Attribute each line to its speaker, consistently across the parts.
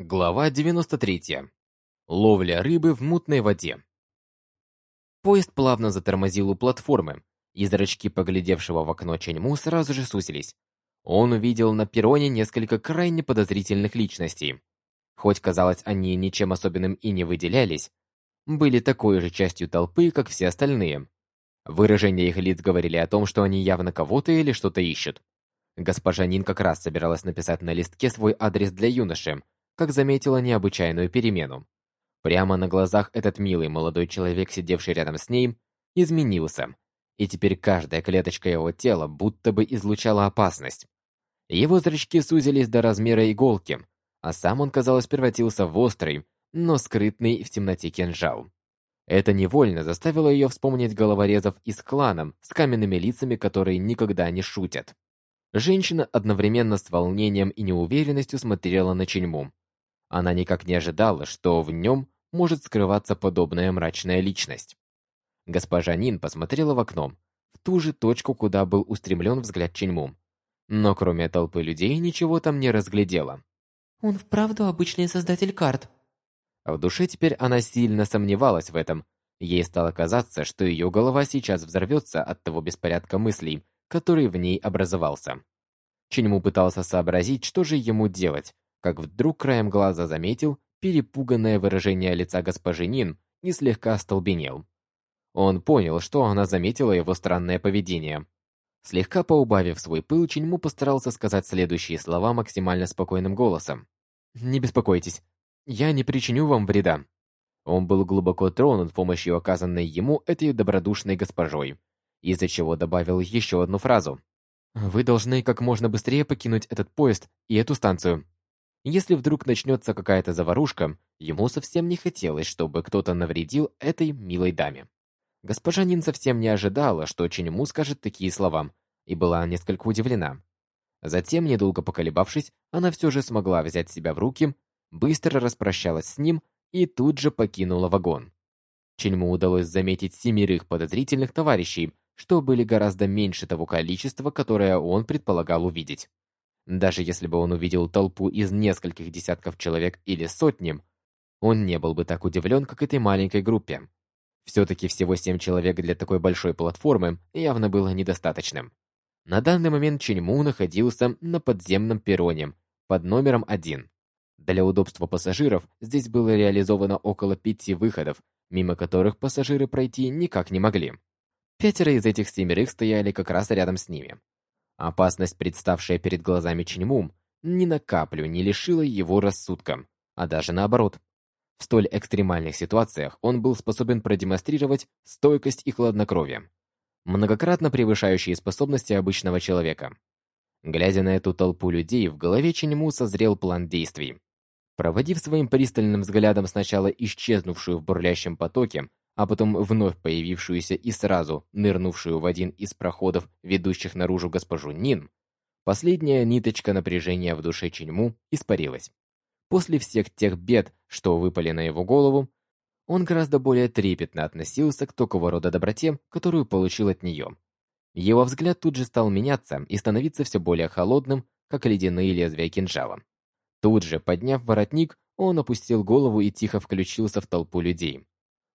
Speaker 1: Глава 93. Ловля рыбы в мутной воде. Поезд плавно затормозил у платформы, и зрачки поглядевшего в окно Ченьму сразу же сузились. Он увидел на перроне несколько крайне подозрительных личностей. Хоть, казалось, они ничем особенным и не выделялись, были такой же частью толпы, как все остальные. Выражения их лиц говорили о том, что они явно кого-то или что-то ищут. Госпожа Нин как раз собиралась написать на листке свой адрес для юноши, как заметила необычайную перемену. Прямо на глазах этот милый молодой человек, сидевший рядом с ней, изменился, и теперь каждая клеточка его тела будто бы излучала опасность. Его зрачки сузились до размера иголки, а сам он, казалось, превратился в острый, но скрытный в темноте кинжал. Это невольно заставило ее вспомнить головорезов из клана с каменными лицами, которые никогда не шутят. Женщина одновременно с волнением и неуверенностью смотрела на Ченьму, она никак не ожидала, что в нем может скрываться подобная мрачная личность. Госпожа Нин посмотрела в окно, в ту же точку, куда был устремлен взгляд Ченьму. Но кроме толпы людей ничего там не разглядела.
Speaker 2: «Он вправду обычный создатель карт».
Speaker 1: В душе теперь она сильно сомневалась в этом. Ей стало казаться, что ее голова сейчас взорвется от того беспорядка мыслей, который в ней образовался. Ченьму пытался сообразить, что же ему делать, как вдруг краем глаза заметил перепуганное выражение лица госпожи Нин и слегка остолбенел. Он понял, что она заметила его странное поведение. Слегка поубавив свой пыл, Чиньму постарался сказать следующие слова максимально спокойным голосом. «Не беспокойтесь, я не причиню вам вреда». Он был глубоко тронут помощью, оказанной ему этой добродушной госпожой, из-за чего добавил еще одну фразу. «Вы должны как можно быстрее покинуть этот поезд и эту станцию». Если вдруг начнется какая-то заварушка, ему совсем не хотелось, чтобы кто-то навредил этой милой даме. Госпожа Нин совсем не ожидала, что Ченьму скажет такие слова, и была несколько удивлена. Затем, недолго поколебавшись, она все же смогла взять себя в руки, быстро распрощалась с ним и тут же покинула вагон. Ченьму удалось заметить семерых подозрительных товарищей, что были гораздо меньше того количества, которое он предполагал увидеть. Даже если бы он увидел толпу из нескольких десятков человек или сотни, он не был бы так удивлен, как этой маленькой группе. Все-таки всего семь человек для такой большой платформы явно было недостаточным. На данный момент Ченьму находился на подземном перроне под номером один. Для удобства пассажиров здесь было реализовано около пяти выходов, мимо которых пассажиры пройти никак не могли. Пятеро из этих семерых стояли как раз рядом с ними. Опасность, представшая перед глазами Чиньму, ни на каплю не лишила его рассудка, а даже наоборот. В столь экстремальных ситуациях он был способен продемонстрировать стойкость и хладнокровие, многократно превышающие способности обычного человека. Глядя на эту толпу людей, в голове Чиньму созрел план действий. Проводив своим пристальным взглядом сначала исчезнувшую в бурлящем потоке, а потом вновь появившуюся и сразу нырнувшую в один из проходов, ведущих наружу госпожу Нин, последняя ниточка напряжения в душе Чиньму испарилась. После всех тех бед, что выпали на его голову, он гораздо более трепетно относился к такого рода доброте, которую получил от нее. Его взгляд тут же стал меняться и становиться все более холодным, как ледяные лезвия кинжала. Тут же, подняв воротник, он опустил голову и тихо включился в толпу людей.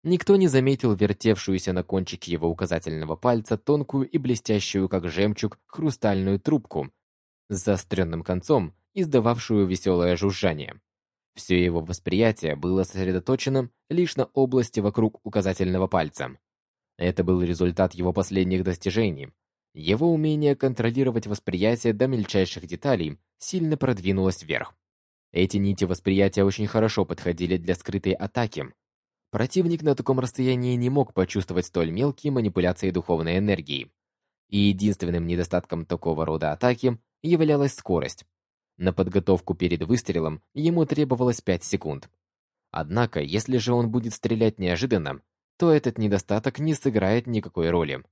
Speaker 1: Никто не заметил вертевшуюся на кончике его указательного пальца тонкую и блестящую, как жемчуг, хрустальную трубку с заостренным концом, издававшую веселое жужжание. Все его восприятие было сосредоточено лишь на области вокруг указательного пальца. Это был результат его последних достижений. Его умение контролировать восприятие до мельчайших деталей сильно продвинулось вверх. Эти нити восприятия очень хорошо подходили для скрытой атаки, Противник на таком расстоянии не мог почувствовать столь мелкие манипуляции духовной энергией. И единственным недостатком такого рода атаки являлась скорость. На подготовку перед выстрелом ему требовалось 5 секунд. Однако, если же он будет стрелять неожиданно, то этот недостаток не сыграет никакой роли.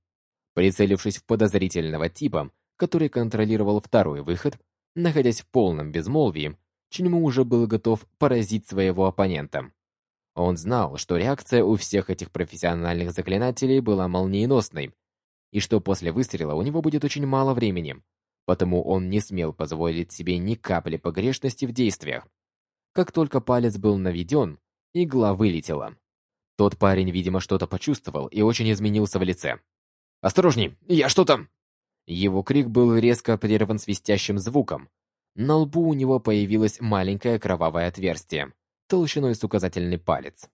Speaker 1: Прицелившись в подозрительного типа, который контролировал второй выход, находясь в полном безмолвии, Чиньму уже был готов поразить своего оппонента. Он знал, что реакция у всех этих профессиональных заклинателей была молниеносной, и что после выстрела у него будет очень мало времени, потому он не смел позволить себе ни капли погрешности в действиях. Как только палец был наведен, игла вылетела. Тот парень, видимо, что-то почувствовал и очень изменился в лице. «Осторожней! Я что-то...» Его крик был резко прерван свистящим звуком. На лбу у него появилось маленькое кровавое отверстие, толщиной с указательный палец.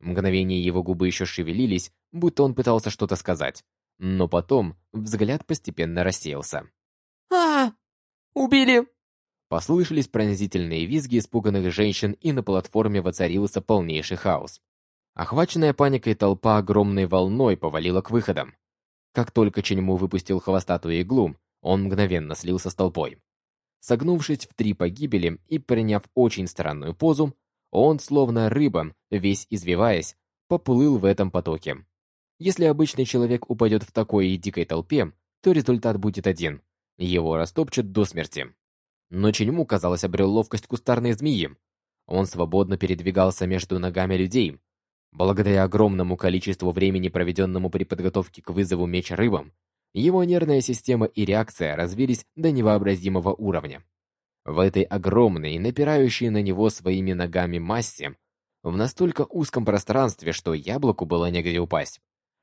Speaker 1: Мгновение его губы еще шевелились, будто он пытался что-то сказать. Но потом взгляд постепенно рассеялся.
Speaker 2: а, Убили!»
Speaker 1: Послышались пронзительные визги испуганных женщин, и на платформе воцарился полнейший хаос. Охваченная паникой толпа огромной волной повалила к выходам. Как только Ченьму выпустил хвостатую иглу, он мгновенно слился с толпой. Согнувшись в три погибели и приняв очень странную позу, он, словно рыба, весь извиваясь, поплыл в этом потоке. Если обычный человек упадет в такой дикой толпе, то результат будет один – его растопчут до смерти. Но Ченьму, казалось, обрел ловкость кустарной змеи. Он свободно передвигался между ногами людей. Благодаря огромному количеству времени, проведенному при подготовке к вызову меч рыбам, его нервная система и реакция развились до невообразимого уровня. В этой огромной, напирающей на него своими ногами массе, в настолько узком пространстве, что яблоку было негде упасть,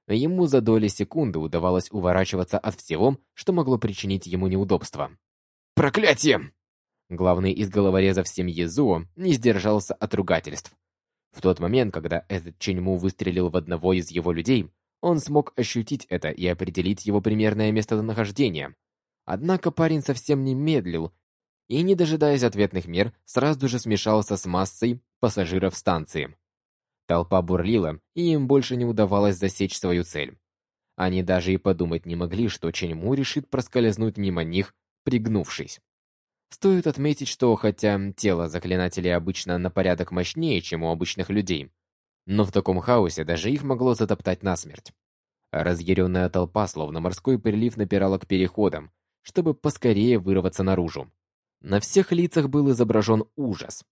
Speaker 1: ему за доли секунды удавалось уворачиваться от всего, что могло причинить ему неудобства. «Проклятие!» Главный из головорезов семьи Зуо не сдержался от ругательств. В тот момент, когда этот Ченьму выстрелил в одного из его людей, он смог ощутить это и определить его примерное местонахождение. Однако парень совсем не медлил и, не дожидаясь ответных мер, сразу же смешался с массой пассажиров станции. Толпа бурлила, и им больше не удавалось засечь свою цель. Они даже и подумать не могли, что Ченьму решит проскользнуть мимо них, пригнувшись. Стоит отметить, что хотя тело заклинателей обычно на порядок мощнее, чем у обычных людей, но в таком хаосе даже их могло затоптать насмерть. Разъяренная толпа, словно морской прилив, напирала к переходам, чтобы поскорее вырваться наружу. На всех лицах был изображен ужас.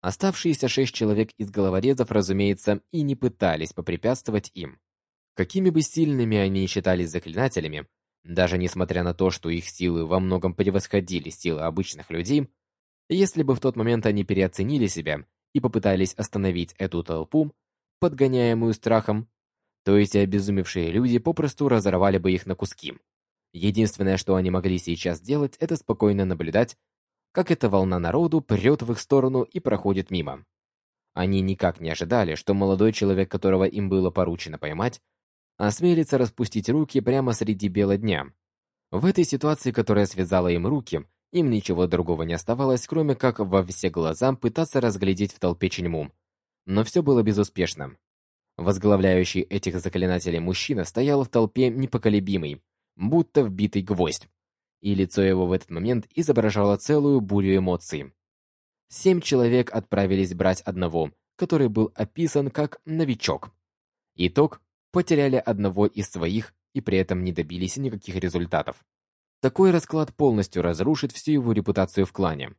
Speaker 1: Оставшиеся шесть человек из головорезов, разумеется, и не пытались попрепятствовать им. Какими бы сильными они ни считались заклинателями, даже несмотря на то, что их силы во многом превосходили силы обычных людей, если бы в тот момент они переоценили себя и попытались остановить эту толпу, подгоняемую страхом, то эти обезумевшие люди попросту разорвали бы их на куски. Единственное, что они могли сейчас делать, это спокойно наблюдать, как эта волна народу прет в их сторону и проходит мимо. Они никак не ожидали, что молодой человек, которого им было поручено поймать, осмелится распустить руки прямо среди бела дня. В этой ситуации, которая связала им руки, им ничего другого не оставалось, кроме как во все глаза пытаться разглядеть в толпе Ченьму, но все было безуспешно. Возглавляющий этих заклинателей мужчина стоял в толпе непоколебимый, будто вбитый гвоздь, и лицо его в этот момент изображало целую бурю эмоций. Семь человек отправились брать одного, который был описан как «новичок». Итог – потеряли одного из своих и при этом не добились никаких результатов. Такой расклад полностью разрушит всю его репутацию в клане.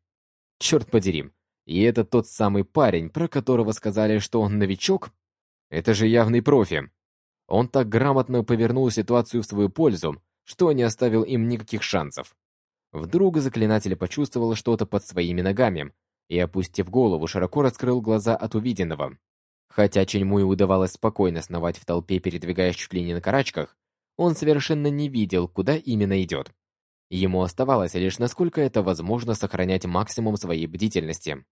Speaker 1: Черт подери, и это тот самый парень, про которого сказали, что он новичок? Это же явный профи. Он так грамотно повернул ситуацию в свою пользу, что не оставил им никаких шансов. Вдруг заклинатель почувствовал что-то под своими ногами и, опустив голову, широко раскрыл глаза от увиденного. Хотя Ченьму и удавалось спокойно сновать в толпе, передвигаясь чуть ли не на карачках, он совершенно не видел, куда именно идет. Ему оставалось лишь насколько это возможно сохранять максимум своей бдительности.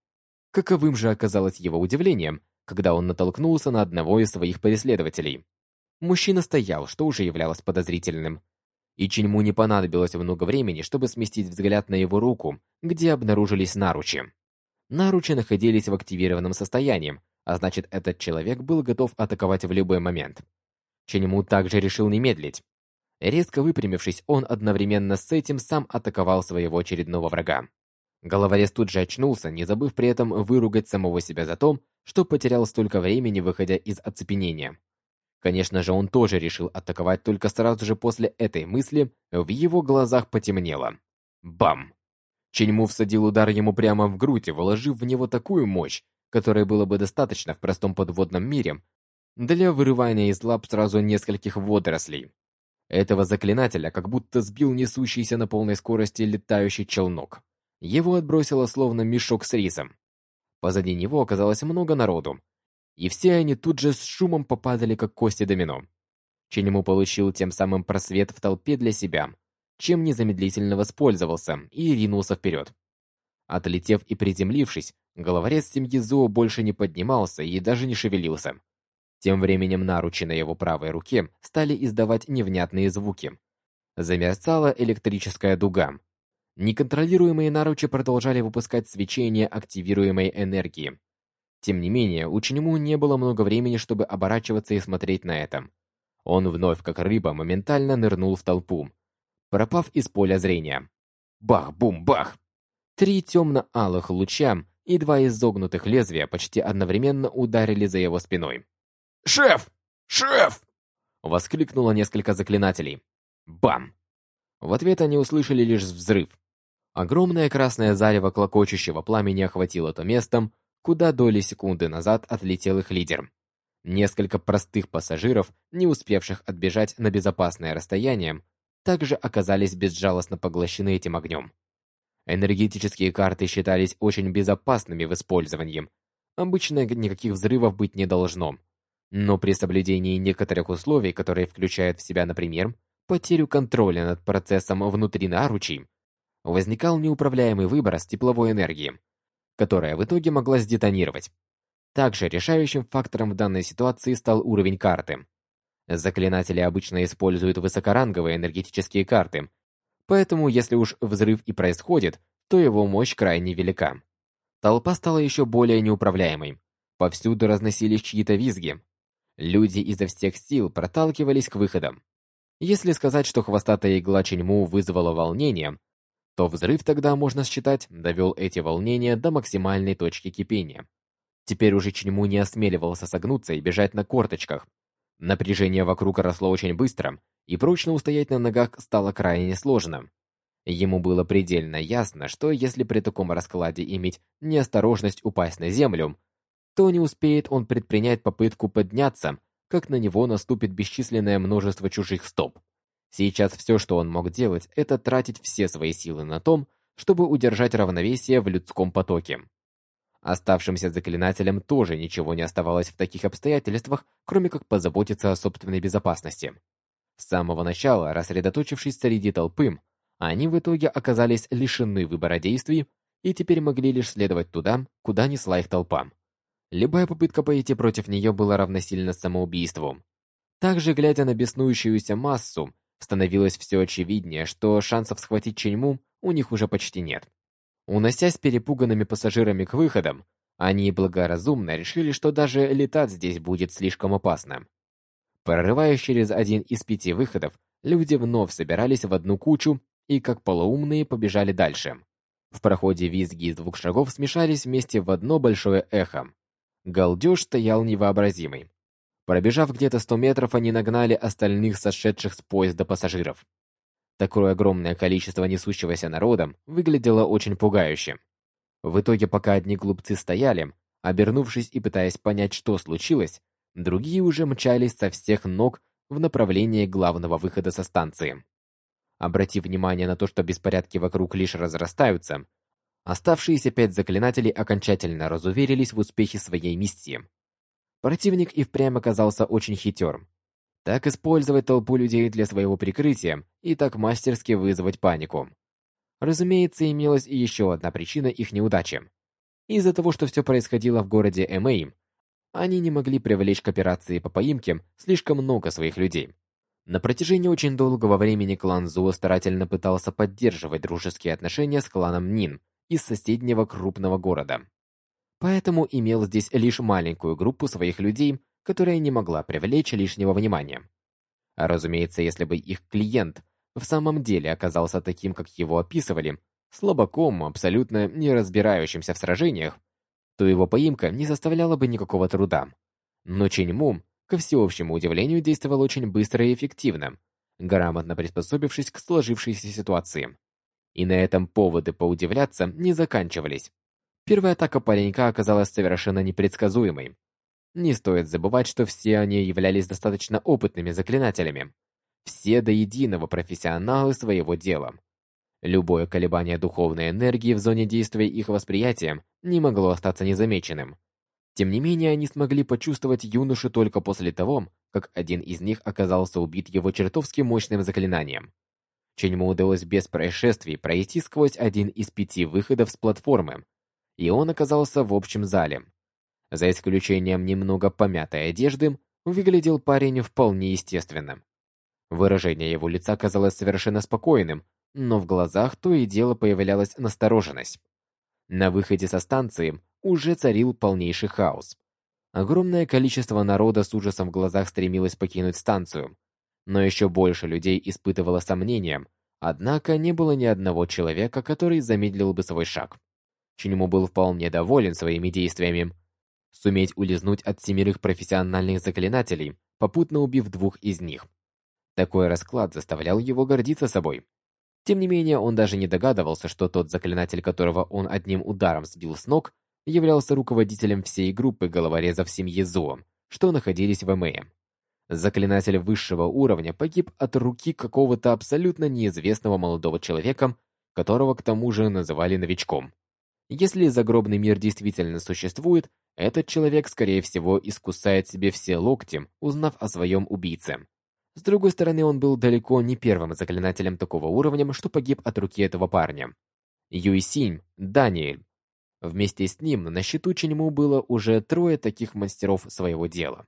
Speaker 1: Каковым же оказалось его удивление, когда он натолкнулся на одного из своих преследователей. Мужчина стоял, что уже являлось подозрительным. И Чиньму не понадобилось много времени, чтобы сместить взгляд на его руку, где обнаружились наручи. Наручи находились в активированном состоянии, а значит, этот человек был готов атаковать в любой момент. Чиньму также решил не медлить. Резко выпрямившись, он одновременно с этим сам атаковал своего очередного врага. Головорез тут же очнулся, не забыв при этом выругать самого себя за то, что потерял столько времени, выходя из оцепенения. Конечно же, он тоже решил атаковать, только сразу же после этой мысли в его глазах потемнело. Бам! Ченьму всадил удар ему прямо в грудь, вложив в него такую мощь, которой было бы достаточно в простом подводном мире для вырывания из лап сразу нескольких водорослей. Этого заклинателя как будто сбил несущийся на полной скорости летающий челнок. Его отбросило словно мешок с рисом. Позади него оказалось много народу, и все они тут же с шумом попадали, как кости домино. Ченему получил тем самым просвет в толпе для себя, чем незамедлительно воспользовался и ринулся вперед. Отлетев и приземлившись, головорез семьи Зуо больше не поднимался и даже не шевелился. Тем временем наручи на его правой руке стали издавать невнятные звуки. Замерцала электрическая дуга. Неконтролируемые наручи продолжали выпускать свечение активируемой энергии. Тем не менее, у Ченему не было много времени, чтобы оборачиваться и смотреть на это. Он вновь, как рыба, моментально нырнул в толпу, пропав из поля зрения. Бах-бум-бах! Три темно-алых луча и два изогнутых лезвия почти одновременно ударили за его спиной.
Speaker 2: «Шеф! Шеф!»
Speaker 1: Воскликнуло несколько заклинателей. Бам! В ответ они услышали лишь взрыв. Огромное красное зарево клокочущего пламени охватило то место, куда доли секунды назад отлетел их лидер. Несколько простых пассажиров, не успевших отбежать на безопасное расстояние, также оказались безжалостно поглощены этим огнем. Энергетические карты считались очень безопасными в использовании. Обычно никаких взрывов быть не должно. Но при соблюдении некоторых условий, которые включают в себя, например, потерю контроля над процессом внутри наручей, возникал неуправляемый выброс тепловой энергии, которая в итоге могла сдетонировать. Также решающим фактором в данной ситуации стал уровень карты. Заклинатели обычно используют высокоранговые энергетические карты, поэтому если уж взрыв и происходит, то его мощь крайне велика. Толпа стала еще более неуправляемой. Повсюду разносились чьи-то визги. Люди изо всех сил проталкивались к выходам. Если сказать, что хвостатая игла Ченьму вызвала волнение, то взрыв тогда, можно считать, довел эти волнения до максимальной точки кипения. Теперь уже Ченьму не осмеливался согнуться и бежать на корточках. Напряжение вокруг росло очень быстро, и прочно устоять на ногах стало крайне сложно. Ему было предельно ясно, что если при таком раскладе иметь неосторожность упасть на землю, то не успеет он предпринять попытку подняться, как на него наступит бесчисленное множество чужих стоп. Сейчас все, что он мог делать, это тратить все свои силы на том, чтобы удержать равновесие в людском потоке. Оставшимся заклинателям тоже ничего не оставалось в таких обстоятельствах, кроме как позаботиться о собственной безопасности. С самого начала, рассредоточившись среди толпы, они в итоге оказались лишены выбора действий и теперь могли лишь следовать туда, куда несла их толпа. Любая попытка пойти против нее была равносильна самоубийству. Также, глядя на беснующуюся массу, становилось все очевиднее, что шансов схватить Ченьму у них уже почти нет. Уносясь перепуганными пассажирами к выходам, они благоразумно решили, что даже летать здесь будет слишком опасно. Прорываясь через один из пяти выходов, люди вновь собирались в одну кучу и, как полоумные, побежали дальше. В проходе визги из двух шагов смешались вместе в одно большое эхо. Галдеж стоял невообразимый. Пробежав где-то 100 метров, они нагнали остальных сошедших с поезда пассажиров. Такое огромное количество несущегося народа выглядело очень пугающе. В итоге, пока одни глупцы стояли, обернувшись и пытаясь понять, что случилось, другие уже мчались со всех ног в направлении главного выхода со станции. Обратив внимание на то, что беспорядки вокруг лишь разрастаются, оставшиеся пять заклинателей окончательно разуверились в успехе своей миссии. Противник и впрямь оказался очень хитер. Так использовать толпу людей для своего прикрытия и так мастерски вызвать панику. Разумеется, имелась и еще одна причина их неудачи. Из-за того, что все происходило в городе Эмэй, они не могли привлечь к операции по поимке слишком много своих людей. На протяжении очень долгого времени клан Зуо старательно пытался поддерживать дружеские отношения с кланом Нин из соседнего крупного города поэтому имел здесь лишь маленькую группу своих людей, которая не могла привлечь лишнего внимания. А разумеется, если бы их клиент в самом деле оказался таким, как его описывали, слабаком, абсолютно не разбирающимся в сражениях, то его поимка не составляла бы никакого труда. Но Ченьму, ко всеобщему удивлению, действовал очень быстро и эффективно, грамотно приспособившись к сложившейся ситуации. И на этом поводы поудивляться не заканчивались. Первая атака паренька оказалась совершенно непредсказуемой. Не стоит забывать, что все они являлись достаточно опытными заклинателями. Все до единого профессионалы своего дела. Любое колебание духовной энергии в зоне действия их восприятия не могло остаться незамеченным. Тем не менее, они смогли почувствовать юношу только после того, как один из них оказался убит его чертовски мощным заклинанием. Ченьму удалось без происшествий пройти сквозь один из пяти выходов с платформы, и он оказался в общем зале. За исключением немного помятой одежды, выглядел парень вполне естественным. Выражение его лица казалось совершенно спокойным, но в глазах то и дело появлялась настороженность. На выходе со станции уже царил полнейший хаос. Огромное количество народа с ужасом в глазах стремилось покинуть станцию, но еще больше людей испытывало сомнения, однако не было ни одного человека, который замедлил бы свой шаг. Чиньму был вполне доволен своими действиями. Суметь улизнуть от семерых профессиональных заклинателей, попутно убив двух из них. Такой расклад заставлял его гордиться собой. Тем не менее, он даже не догадывался, что тот заклинатель, которого он одним ударом сбил с ног, являлся руководителем всей группы головорезов семьи Зо, что находились в МЭ. Заклинатель высшего уровня погиб от руки какого-то абсолютно неизвестного молодого человека, которого к тому же называли новичком. Если загробный мир действительно существует, этот человек, скорее всего, искусает себе все локти, узнав о своем убийце. С другой стороны, он был далеко не первым заклинателем такого уровня, что погиб от руки этого парня. Юйсинь, Даниэль. Вместе с ним на счету Ченьму было уже трое таких мастеров своего дела.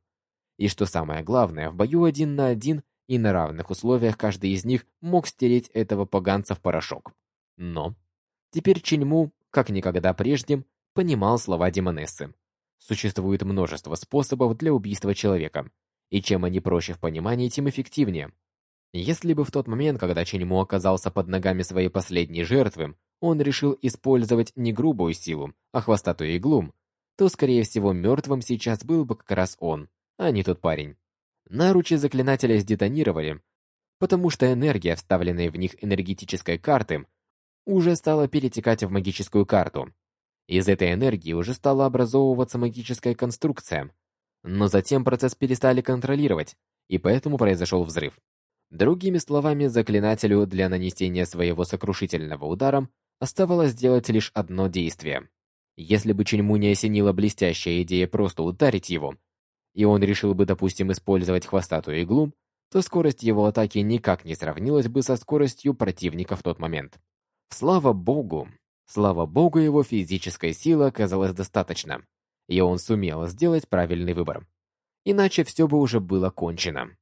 Speaker 1: И что самое главное, в бою один на один и на равных условиях каждый из них мог стереть этого поганца в порошок. Но теперь Ченьму, как никогда прежде, понимал слова Демонессы. Существует множество способов для убийства человека, и чем они проще в понимании, тем эффективнее. Если бы в тот момент, когда Ченьму оказался под ногами своей последней жертвы, он решил использовать не грубую силу, а хвостатую иглу, то, скорее всего, мертвым сейчас был бы как раз он, а не тот парень. Наручи заклинателя сдетонировали, потому что энергия, вставленная в них энергетической карты, уже стала перетекать в магическую карту. Из этой энергии уже стала образовываться магическая конструкция, но затем процесс перестали контролировать, и поэтому произошел взрыв. Другими словами, заклинателю для нанесения своего сокрушительного удара оставалось сделать лишь одно действие. Если бы Ченьму не осенила блестящая идея просто ударить его, и он решил бы, допустим, использовать хвостатую иглу, то скорость его атаки никак не сравнилась бы со скоростью противника в тот момент. Слава богу, слава богу, его физическая сила оказалась достаточно, и он сумел сделать правильный выбор. Иначе все бы уже было кончено.